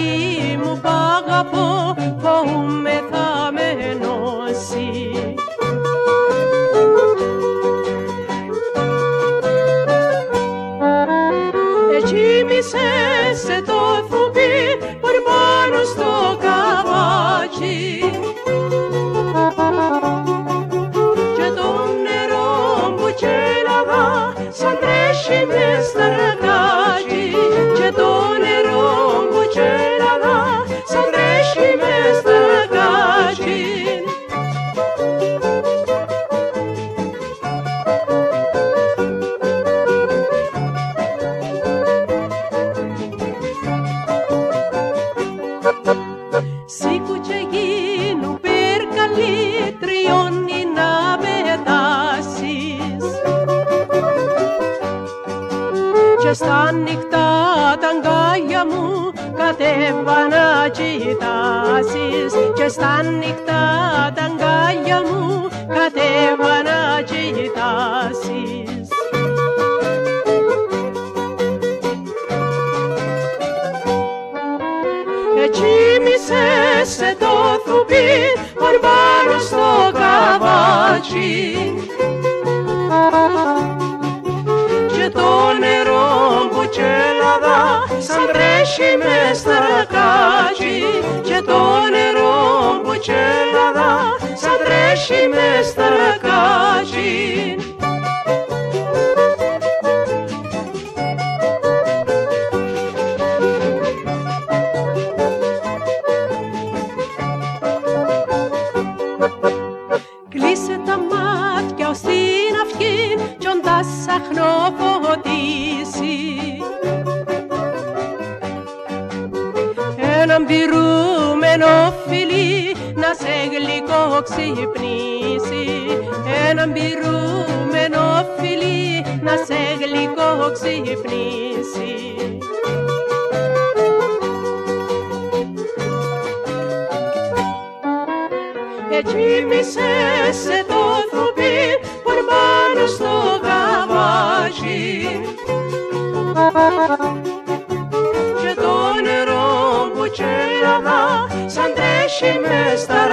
की Σήκου και γίνου περκαλί τριώνει να πετάσεις. Και στα νυχτά τα αγκάλια μου κατέβα να κοιτάσεις. Και στα νυχτά τα αγκάλια μου και το νερό που κέλαβα σαν τρέχει μες στα ρακάκι και το νερό που κέλαβα σαν τρέχει μες στα κι όντα σαχνοφωτίσει Έναν πυρούμενο φιλί να σε γλυκό ξυπνήσει Έναν πυρούμενο φιλί να σε γλυκό ξυπνήσει Εκοίμησες σε το θουπί πάνω στο καβάτσι και το νερό που κέλαβα σαν τρέχει μες στα